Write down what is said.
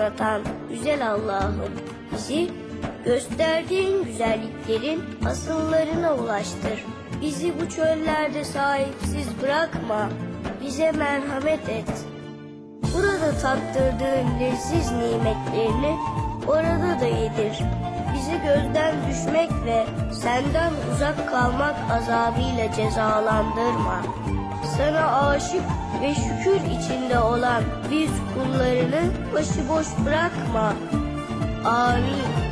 donatan güzel Allah'ım bizi gösterdiğin güzelliklerin asıllarına ulaştır. Bizi bu çöllerde sahipsiz bırakma, bize merhamet et. Burada tattırdığın leziz nimetlerini orada da yedir. Bizi gözden düşmek ve senden uzak kalmak azabıyla cezalandırma. Sana aşık ve şükür içinde olan biz kullarını başıboş bırakma. Amin.